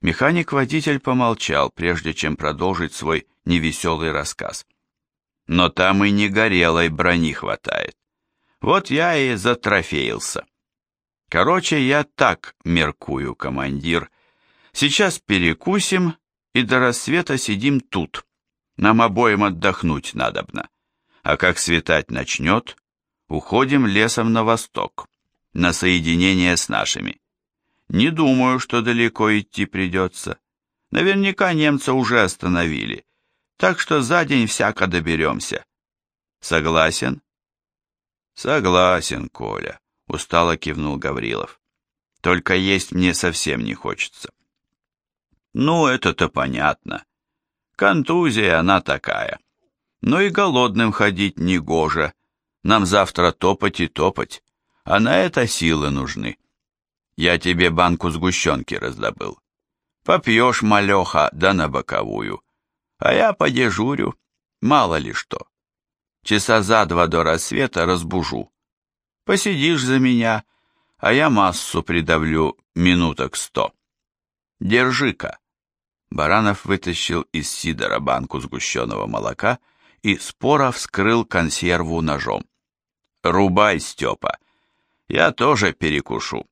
Механик-водитель помолчал, прежде чем продолжить свой невеселый рассказ. Но там и не горелой брони хватает. Вот я и затрофеился. Короче, я так меркую, командир. Сейчас перекусим и до рассвета сидим тут. Нам обоим отдохнуть надобно. А как светать начнет, уходим лесом на восток, на соединение с нашими. Не думаю, что далеко идти придется. Наверняка немца уже остановили, так что за день всяко доберемся. Согласен? Согласен, Коля, устало кивнул Гаврилов. Только есть мне совсем не хочется. Ну, это-то понятно. Контузия она такая. Но и голодным ходить не гоже. Нам завтра топать и топать, а на это силы нужны. Я тебе банку сгущенки раздобыл. Попьешь, малеха, да на боковую. А я подежурю, мало ли что. Часа за два до рассвета разбужу. Посидишь за меня, а я массу придавлю минуток сто. Держи-ка. Баранов вытащил из сидора банку сгущенного молока и споро вскрыл консерву ножом. «Рубай, Степа, я тоже перекушу,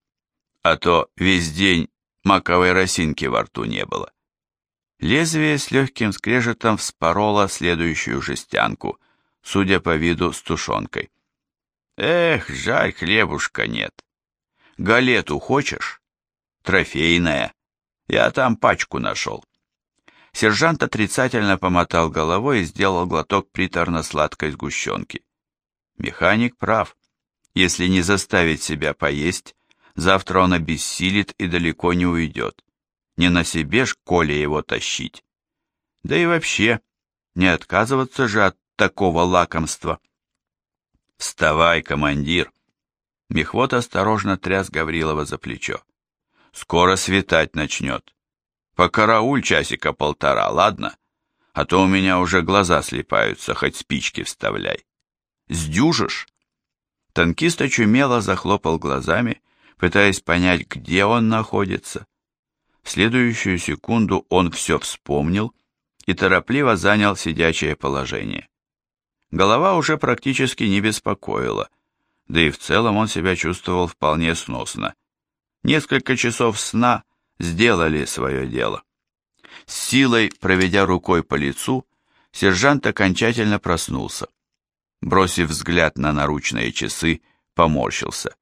а то весь день маковой росинки во рту не было». Лезвие с легким скрежетом вспороло следующую жестянку, судя по виду с тушенкой. «Эх, жаль, хлебушка нет. Галету хочешь? Трофейная. Я там пачку нашел». Сержант отрицательно помотал головой и сделал глоток приторно-сладкой сгущенки. Механик прав. Если не заставить себя поесть, завтра он обессилит и далеко не уйдет. Не на себе ж Коле его тащить. Да и вообще, не отказываться же от такого лакомства. «Вставай, командир!» Мехвод осторожно тряс Гаврилова за плечо. «Скоро светать начнет. Покарауль часика полтора, ладно? А то у меня уже глаза слепаются, хоть спички вставляй. Сдюжишь?» Танкист очумело захлопал глазами, пытаясь понять, где он находится. В следующую секунду он все вспомнил и торопливо занял сидячее положение. Голова уже практически не беспокоила, да и в целом он себя чувствовал вполне сносно. Несколько часов сна сделали свое дело. С силой, проведя рукой по лицу, сержант окончательно проснулся. Бросив взгляд на наручные часы, поморщился.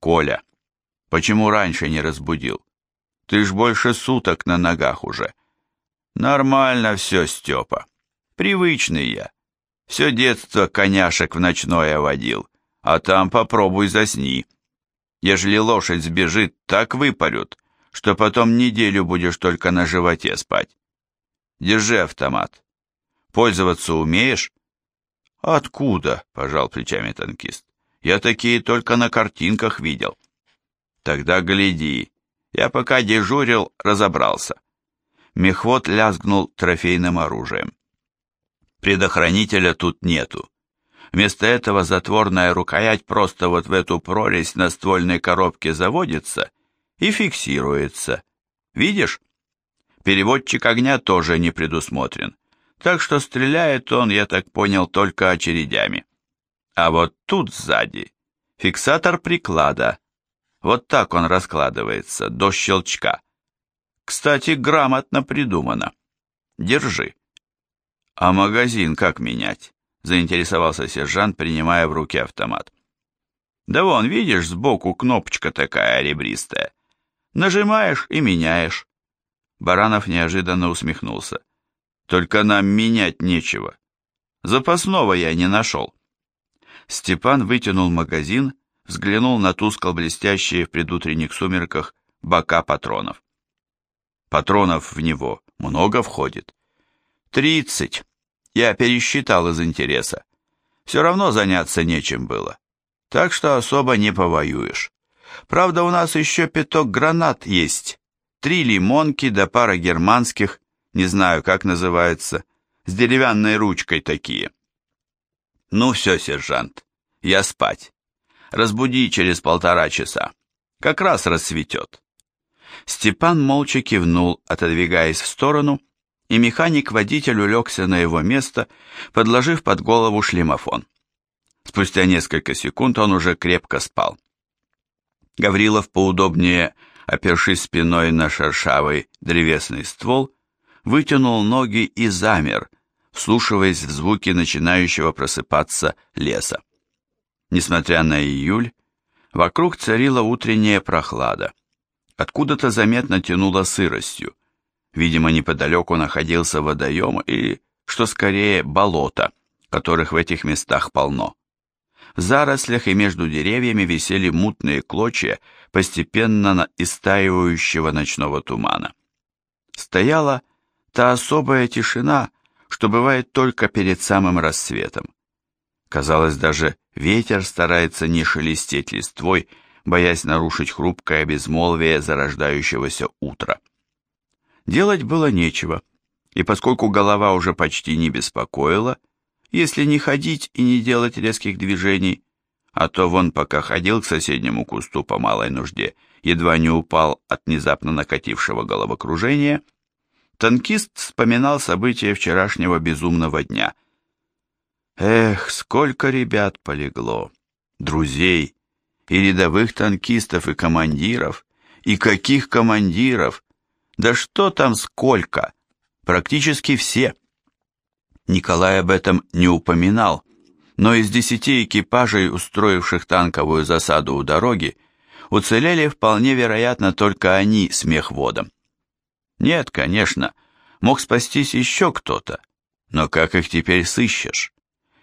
«Коля, почему раньше не разбудил? Ты ж больше суток на ногах уже». «Нормально все, Степа. Привычный я. Все детство коняшек в ночное водил, а там попробуй засни. Ежели лошадь сбежит, так выпарют, что потом неделю будешь только на животе спать. Держи автомат. Пользоваться умеешь? Откуда? Пожал плечами танкист. Я такие только на картинках видел. Тогда гляди. Я пока дежурил, разобрался. Мехвод лязгнул трофейным оружием. Предохранителя тут нету. Вместо этого затворная рукоять просто вот в эту прорезь на ствольной коробке заводится и фиксируется. Видишь? Переводчик огня тоже не предусмотрен, так что стреляет он, я так понял, только очередями. А вот тут сзади фиксатор приклада. Вот так он раскладывается, до щелчка. Кстати, грамотно придумано. Держи. А магазин как менять? Заинтересовался сержант, принимая в руки автомат. Да вон, видишь, сбоку кнопочка такая ребристая. Нажимаешь и меняешь. Баранов неожиданно усмехнулся. Только нам менять нечего. Запасного я не нашел. Степан вытянул магазин, взглянул на тускло блестящие в предутренних сумерках бока патронов. Патронов в него много входит. Тридцать. Я пересчитал из интереса. Все равно заняться нечем было. Так что особо не повоюешь. Правда, у нас еще пяток гранат есть. Три лимонки да пара германских, не знаю, как называется, с деревянной ручкой такие. Ну все, сержант, я спать. Разбуди через полтора часа. Как раз рассветет. Степан молча кивнул, отодвигаясь в сторону, и механик-водитель улегся на его место, подложив под голову шлемофон. Спустя несколько секунд он уже крепко спал. Гаврилов поудобнее, опершись спиной на шершавый древесный ствол, вытянул ноги и замер, вслушиваясь в звуки начинающего просыпаться леса. Несмотря на июль, вокруг царила утренняя прохлада. Откуда-то заметно тянуло сыростью. Видимо, неподалеку находился водоем или, что скорее, болото, которых в этих местах полно. В зарослях и между деревьями висели мутные клочья постепенно истаивающего ночного тумана. Стояла та особая тишина, что бывает только перед самым рассветом. Казалось, даже ветер старается не шелестеть листвой, боясь нарушить хрупкое безмолвие зарождающегося утра. Делать было нечего, и поскольку голова уже почти не беспокоила, если не ходить и не делать резких движений, а то вон пока ходил к соседнему кусту по малой нужде, едва не упал от внезапно накатившего головокружения, танкист вспоминал события вчерашнего безумного дня. Эх, сколько ребят полегло, друзей, и рядовых танкистов, и командиров, и каких командиров, да что там сколько, практически все. Николай об этом не упоминал, но из десяти экипажей, устроивших танковую засаду у дороги, уцелели вполне вероятно только они с мехводом. Нет, конечно, мог спастись еще кто-то, но как их теперь сыщешь?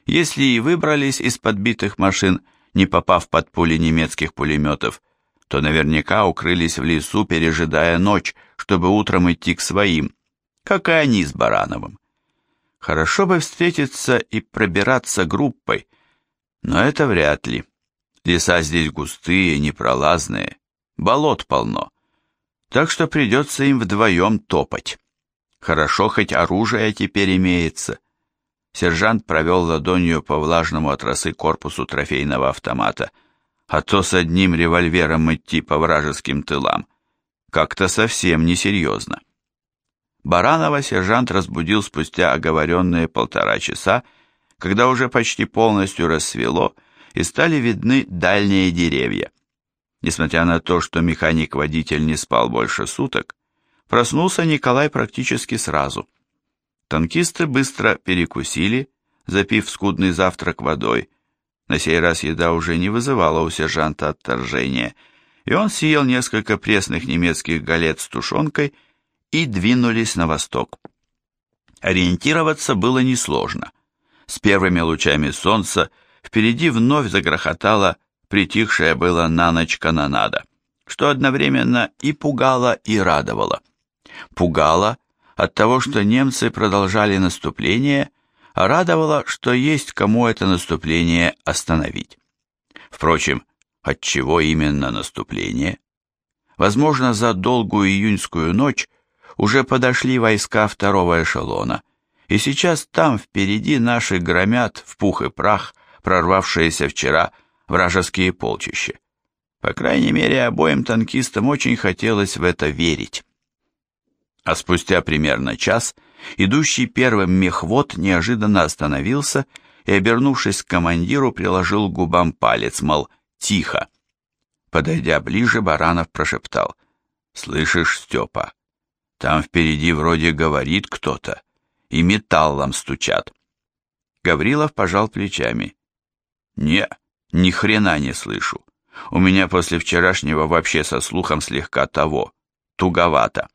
Если и выбрались из подбитых машин, не попав под пули немецких пулеметов, то наверняка укрылись в лесу, пережидая ночь, чтобы утром идти к своим, как и они с Барановым. Хорошо бы встретиться и пробираться группой, но это вряд ли. Леса здесь густые, непролазные, болот полно. Так что придется им вдвоем топать. Хорошо, хоть оружие теперь имеется. Сержант провел ладонью по влажному от росы корпусу трофейного автомата, а то с одним револьвером идти по вражеским тылам. Как-то совсем несерьезно. Баранова сержант разбудил спустя оговоренные полтора часа, когда уже почти полностью рассвело и стали видны дальние деревья. Несмотря на то, что механик-водитель не спал больше суток, проснулся Николай практически сразу. Танкисты быстро перекусили, запив скудный завтрак водой. На сей раз еда уже не вызывала у сержанта отторжения, и он съел несколько пресных немецких галет с тушенкой и двинулись на восток. Ориентироваться было несложно. С первыми лучами солнца впереди вновь загрохотала притихшая была на ночь канонада, что одновременно и пугало, и радовало. Пугало от того, что немцы продолжали наступление, а радовало, что есть кому это наступление остановить. Впрочем, от чего именно наступление? Возможно, за долгую июньскую ночь уже подошли войска второго эшелона, и сейчас там впереди наши громят в пух и прах, прорвавшиеся вчера вражеские полчища. По крайней мере, обоим танкистам очень хотелось в это верить. А спустя примерно час идущий первым мехвод неожиданно остановился и, обернувшись к командиру, приложил к губам палец, мол, тихо. Подойдя ближе, Баранов прошептал. «Слышишь, Степа, там впереди вроде говорит кто-то, и металлом стучат. Гаврилов пожал плечами. Не, ни хрена не слышу. У меня после вчерашнего вообще со слухом слегка того, туговато.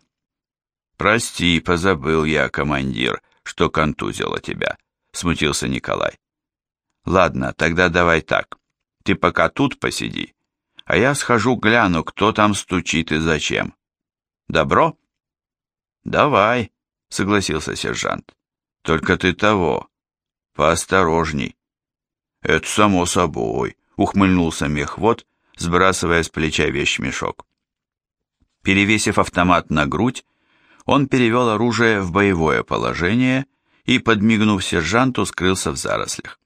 Прости, позабыл я, командир, что контузило тебя, смутился Николай. Ладно, тогда давай так. Ты пока тут посиди, а я схожу гляну, кто там стучит и зачем. Добро? «Давай», — согласился сержант. «Только ты того, поосторожней». «Это само собой», — ухмыльнулся мехвод, сбрасывая с плеча вещмешок. Перевесив автомат на грудь, он перевел оружие в боевое положение и, подмигнув сержанту, скрылся в зарослях.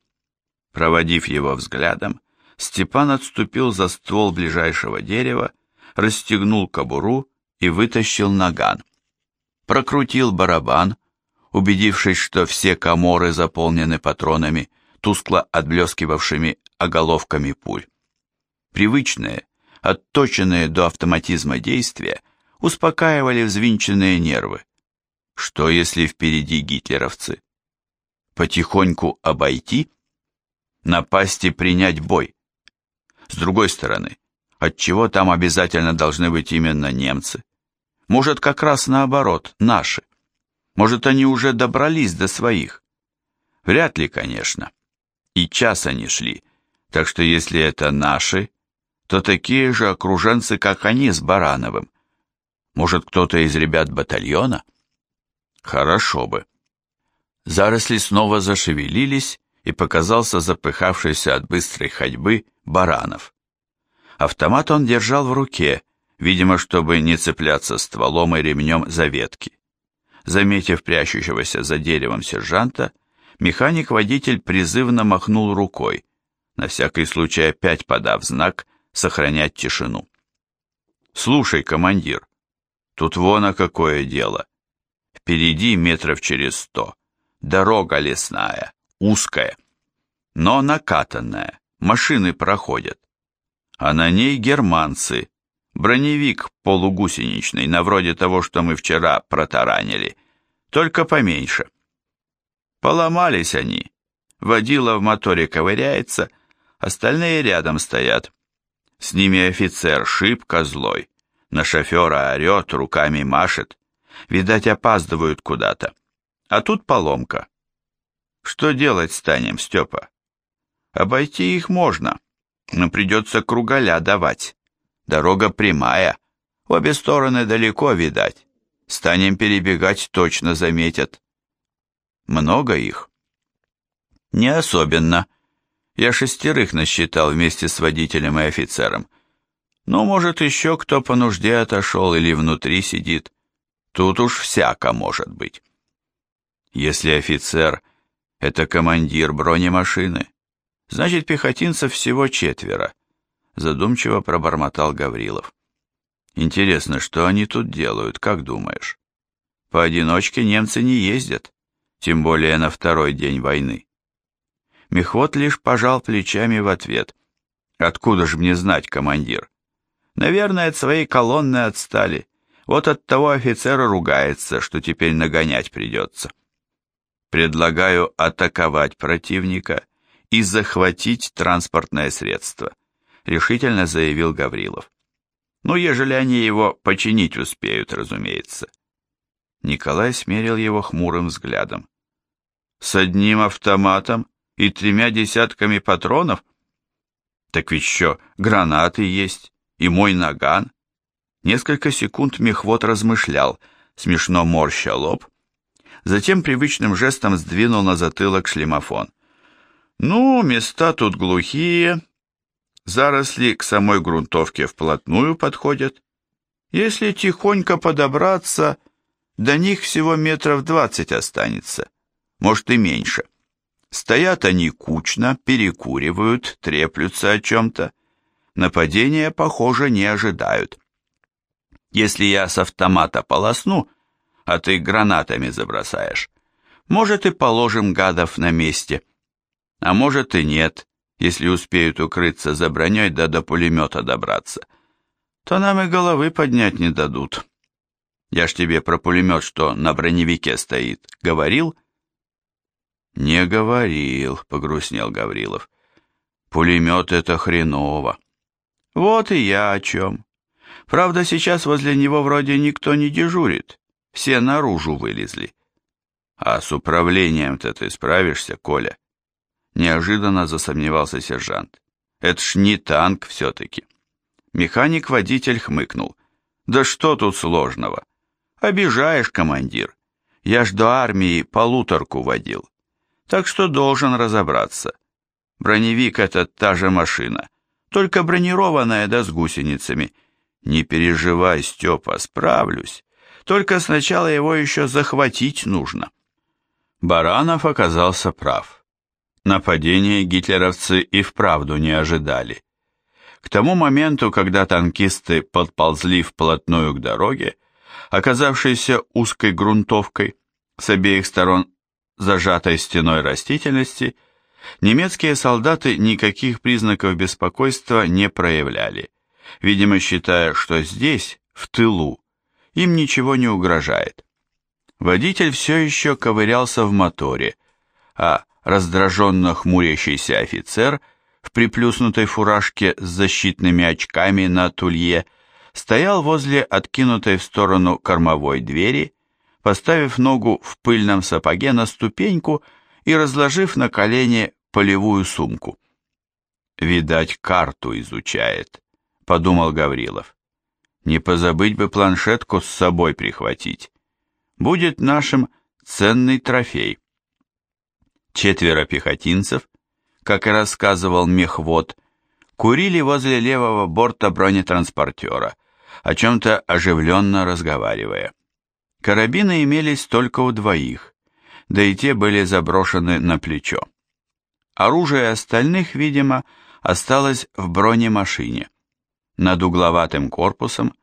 Проводив его взглядом, Степан отступил за ствол ближайшего дерева, расстегнул кобуру и вытащил наган. Прокрутил барабан, убедившись, что все коморы заполнены патронами, тускло отблескивавшими оголовками пуль. Привычные, отточенные до автоматизма действия, успокаивали взвинченные нервы. Что, если впереди гитлеровцы? Потихоньку обойти? Напасть и принять бой? С другой стороны, отчего там обязательно должны быть именно немцы? Может, как раз наоборот, наши? Может, они уже добрались до своих? Вряд ли, конечно. И час они шли, так что если это наши, то такие же окруженцы, как они с Барановым. Может, кто-то из ребят батальона? Хорошо бы. Заросли снова зашевелились, и показался запыхавшийся от быстрой ходьбы Баранов. Автомат он держал в руке, видимо, чтобы не цепляться стволом и ремнем за ветки. Заметив прячущегося за деревом сержанта, механик-водитель призывно махнул рукой, на всякий случай опять подав знак сохранять тишину. «Слушай, командир, тут вон а какое дело. Впереди метров через сто. Дорога лесная, узкая, но накатанная, машины проходят. А на ней германцы, броневик полугусеничный, на вроде того, что мы вчера протаранили, только поменьше. Поломались они, водила в моторе ковыряется, остальные рядом стоят. С ними офицер шибко злой, на шофера орет, руками машет. Видать, опаздывают куда-то. А тут поломка. Что делать станем, Степа? Обойти их можно, но придется кругаля давать. Дорога прямая, обе стороны далеко видать. Станем перебегать, точно заметят. Много их? Не особенно. Я шестерых насчитал вместе с водителем и офицером. Ну, может, еще кто по нужде отошел или внутри сидит. Тут уж всяко может быть. Если офицер — это командир бронемашины, значит, пехотинцев всего четверо, задумчиво пробормотал Гаврилов. Интересно, что они тут делают, как думаешь? Поодиночке немцы не ездят, тем более на второй день войны. Мехвод лишь пожал плечами в ответ. Откуда ж мне знать, командир? Наверное, от своей колонны отстали. Вот от того офицера ругается, что теперь нагонять придется. Предлагаю атаковать противника и захватить транспортное средство, решительно заявил Гаврилов. Ну, ежели они его починить успеют, разумеется. Николай смерил его хмурым взглядом. С одним автоматом и тремя десятками патронов? Так ведь еще гранаты есть, и мой наган. Несколько секунд мехвод размышлял, смешно морща лоб, затем привычным жестом сдвинул на затылок шлемофон. «Ну, места тут глухие, заросли к самой грунтовке вплотную подходят. Если тихонько подобраться, до них всего метров двадцать останется, может и меньше. Стоят они кучно, перекуривают, треплются о чем-то. Нападения, похоже, не ожидают. Если я с автомата полосну, а ты гранатами забросаешь, может и положим гадов на месте. А может и нет, если успеют укрыться за броней да до пулемета добраться. То нам и головы поднять не дадут. Я ж тебе про пулемет, что на броневике стоит, говорил? Не говорил, погрустнел Гаврилов. Пулемет это хреново. Вот и я о чем. Правда, сейчас возле него вроде никто не дежурит. Все наружу вылезли. А с управлением-то ты справишься, Коля? Неожиданно засомневался сержант. Это ж не танк все-таки. Механик-водитель хмыкнул. Да что тут сложного? Обижаешь, командир. Я ж до армии полуторку водил. Так что должен разобраться. Броневик это та же машина, только бронированная да с гусеницами. Не переживай, Степа, справлюсь. Только сначала его еще захватить нужно. Баранов оказался прав. Нападение гитлеровцы и вправду не ожидали. К тому моменту, когда танкисты подползли вплотную к дороге, оказавшейся узкой грунтовкой, с обеих сторон зажатой стеной растительности, немецкие солдаты никаких признаков беспокойства не проявляли, видимо считая, что здесь, в тылу, им ничего не угрожает. Водитель все еще ковырялся в моторе, а раздраженно хмурящийся офицер в приплюснутой фуражке с защитными очками на тулье стоял возле откинутой в сторону кормовой двери, поставив ногу в пыльном сапоге на ступеньку и разложив на колени полевую сумку. «Видать, карту изучает», — подумал Гаврилов. «Не позабыть бы планшетку с собой прихватить. Будет нашим ценный трофей». Четверо пехотинцев, как и рассказывал мехвод, курили возле левого борта бронетранспортера, о чем-то оживленно разговаривая. Карабины имелись только у двоих, да и те были заброшены на плечо. Оружие остальных, видимо, осталось в бронемашине. Над угловатым корпусом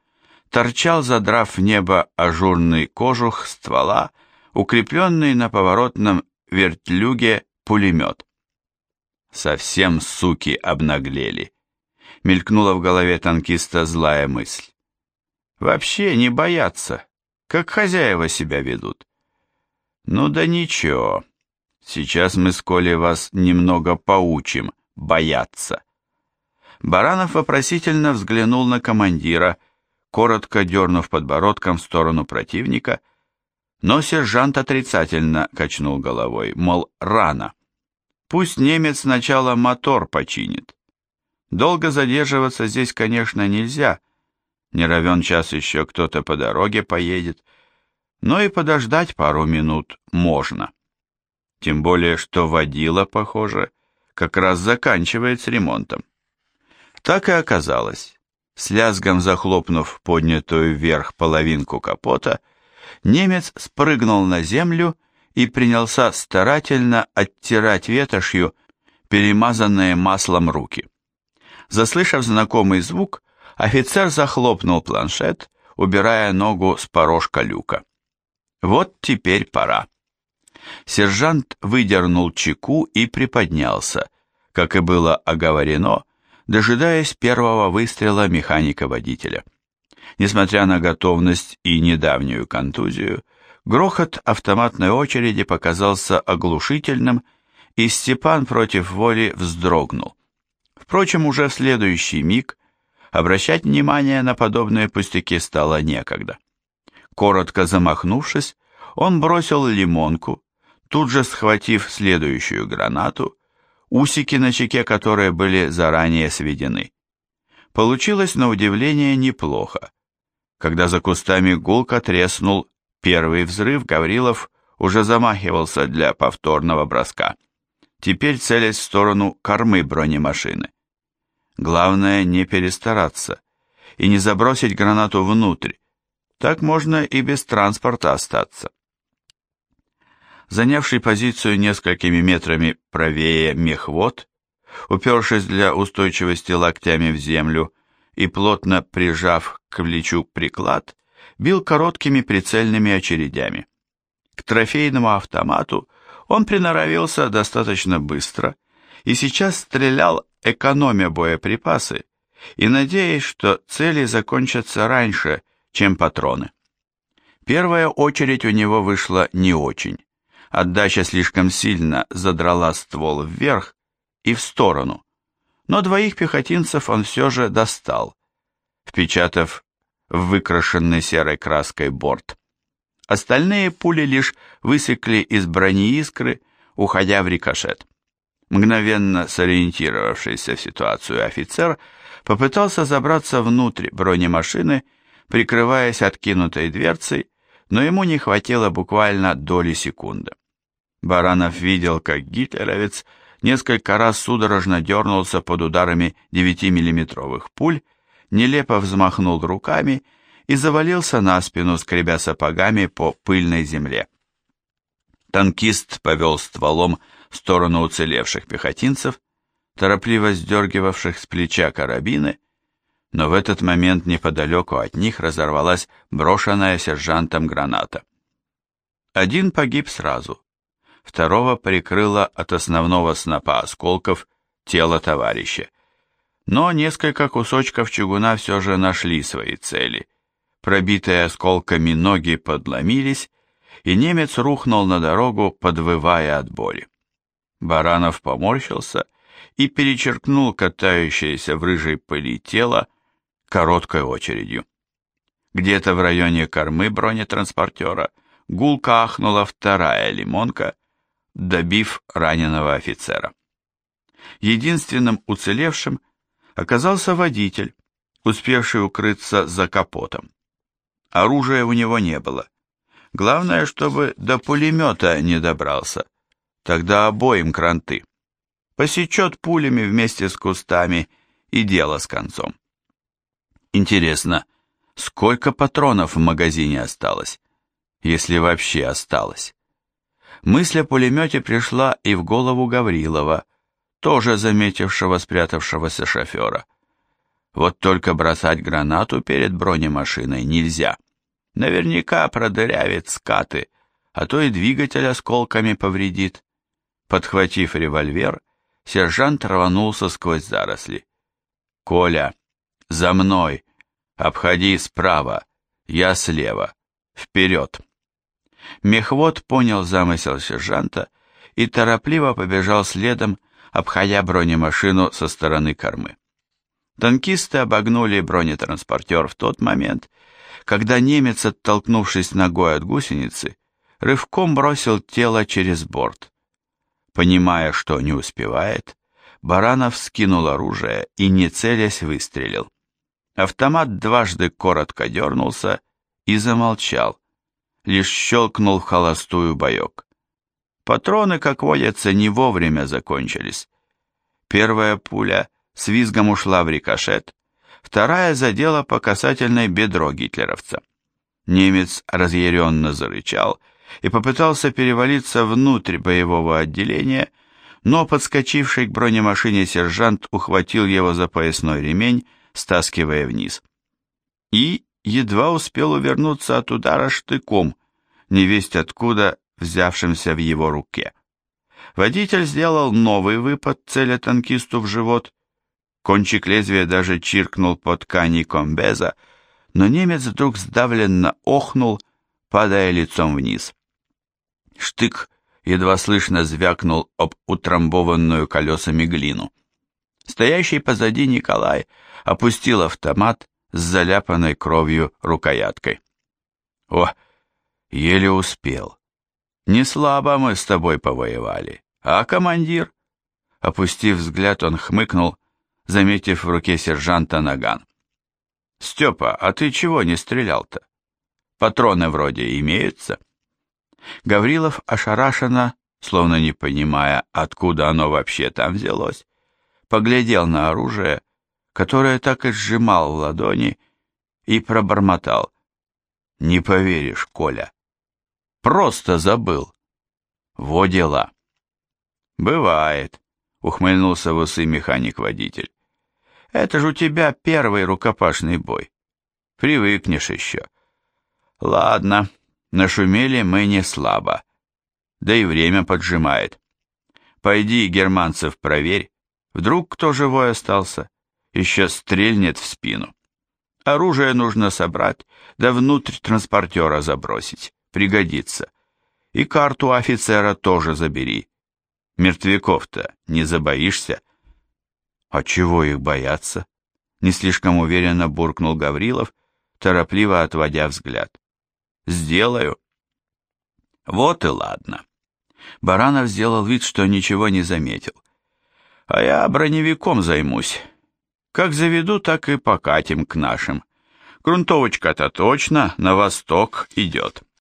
торчал, задрав в небо ажурный кожух ствола, укрепленный на поворотном вертлюге пулемет. Совсем суки обнаглели. Мелькнула в голове танкиста злая мысль. Вообще не боятся, как хозяева себя ведут. Ну да ничего, сейчас мы с Колей вас немного поучим бояться. Баранов вопросительно взглянул на командира, коротко дернув подбородком в сторону противника, но сержант отрицательно качнул головой, мол, рано. Пусть немец сначала мотор починит. Долго задерживаться здесь, конечно, нельзя, не равен час еще кто-то по дороге поедет, но и подождать пару минут можно. Тем более, что водила, похоже, как раз заканчивает с ремонтом. Так и оказалось. С лязгом захлопнув поднятую вверх половинку капота, немец спрыгнул на землю и принялся старательно оттирать ветошью перемазанные маслом руки. Заслышав знакомый звук, Офицер захлопнул планшет, убирая ногу с порожка люка. Вот теперь пора. Сержант выдернул чеку и приподнялся, как и было оговорено, дожидаясь первого выстрела механика-водителя. Несмотря на готовность и недавнюю контузию, грохот автоматной очереди показался оглушительным, и Степан против воли вздрогнул. Впрочем, уже в следующий миг Обращать внимание на подобные пустяки стало некогда. Коротко замахнувшись, он бросил лимонку, тут же схватив следующую гранату, усики на чеке которой были заранее сведены. Получилось на удивление неплохо. Когда за кустами гулко треснул первый взрыв, Гаврилов уже замахивался для повторного броска. Теперь целясь в сторону кормы бронемашины. Главное не перестараться и не забросить гранату внутрь. Так можно и без транспорта остаться. Занявший позицию несколькими метрами правее мехвод, упершись для устойчивости локтями в землю и плотно прижав к плечу приклад, бил короткими прицельными очередями. К трофейному автомату он приноровился достаточно быстро и сейчас стрелял экономя боеприпасы и надеясь, что цели закончатся раньше, чем патроны. Первая очередь у него вышла не очень. Отдача слишком сильно задрала ствол вверх и в сторону, но двоих пехотинцев он все же достал, впечатав в выкрашенный серой краской борт. Остальные пули лишь высекли из брони искры, уходя в рикошет. Мгновенно сориентировавшийся в ситуацию офицер попытался забраться внутрь бронемашины, прикрываясь откинутой дверцей, но ему не хватило буквально доли секунды. Баранов видел, как гитлеровец несколько раз судорожно дернулся под ударами 9-миллиметровых пуль, нелепо взмахнул руками и завалился на спину, скребя сапогами по пыльной земле. Танкист повел стволом в сторону уцелевших пехотинцев, торопливо сдергивавших с плеча карабины, но в этот момент неподалеку от них разорвалась брошенная сержантом граната. Один погиб сразу, второго прикрыло от основного снопа осколков тело товарища. Но несколько кусочков чугуна все же нашли свои цели. Пробитые осколками ноги подломились, и немец рухнул на дорогу, подвывая от боли. Баранов поморщился и перечеркнул катающееся в рыжей пыли тело короткой очередью. Где-то в районе кормы бронетранспортера гулко ахнула вторая лимонка, добив раненого офицера. Единственным уцелевшим оказался водитель, успевший укрыться за капотом. Оружия у него не было. Главное, чтобы до пулемета не добрался. Тогда обоим кранты. Посечет пулями вместе с кустами и дело с концом. Интересно, сколько патронов в магазине осталось? Если вообще осталось. Мысль о пулемете пришла и в голову Гаврилова, тоже заметившего спрятавшегося шофера. Вот только бросать гранату перед бронемашиной нельзя. Наверняка продырявит скаты, а то и двигатель осколками повредит. Подхватив револьвер, сержант рванулся сквозь заросли. «Коля, за мной! Обходи справа, я слева. Вперед!» Мехвод понял замысел сержанта и торопливо побежал следом, обходя бронемашину со стороны кормы. Танкисты обогнули бронетранспортер в тот момент, когда немец, оттолкнувшись ногой от гусеницы, рывком бросил тело через борт. Понимая, что не успевает, Баранов скинул оружие и, не целясь, выстрелил. Автомат дважды коротко дернулся и замолчал, лишь щелкнул в холостую боек. Патроны, как водится, не вовремя закончились. Первая пуля с визгом ушла в рикошет, вторая задела по касательной бедро гитлеровца. Немец разъяренно зарычал и попытался перевалиться внутрь боевого отделения, но подскочивший к бронемашине сержант ухватил его за поясной ремень, стаскивая вниз. И едва успел увернуться от удара штыком, невесть откуда взявшимся в его руке. Водитель сделал новый выпад, целя танкисту в живот. Кончик лезвия даже чиркнул по ткани комбеза, но немец вдруг сдавленно охнул, падая лицом вниз. Штык едва слышно звякнул об утрамбованную колесами глину. Стоящий позади Николай опустил автомат с заляпанной кровью рукояткой. О, еле успел. Не слабо мы с тобой повоевали, а командир? Опустив взгляд, он хмыкнул, заметив в руке сержанта наган. Степа, а ты чего не стрелял-то? Патроны вроде имеются. Гаврилов ошарашенно, словно не понимая, откуда оно вообще там взялось, поглядел на оружие, которое так и сжимал в ладони, и пробормотал. «Не поверишь, Коля, просто забыл. Во дела». «Бывает», — ухмыльнулся в усы механик-водитель. «Это же у тебя первый рукопашный бой. Привыкнешь еще». «Ладно, Нашумели мы не слабо. Да и время поджимает. Пойди, германцев, проверь. Вдруг кто живой остался? Еще стрельнет в спину. Оружие нужно собрать, да внутрь транспортера забросить. Пригодится. И карту офицера тоже забери. Мертвяков-то не забоишься? А чего их бояться? Не слишком уверенно буркнул Гаврилов, торопливо отводя взгляд. Сделаю. Вот и ладно. Баранов сделал вид, что ничего не заметил. А я броневиком займусь. Как заведу, так и покатим к нашим. Грунтовочка-то точно на восток идет.